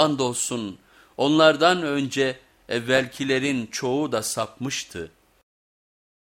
Andolsun onlardan önce evvelkilerin çoğu da sapmıştı.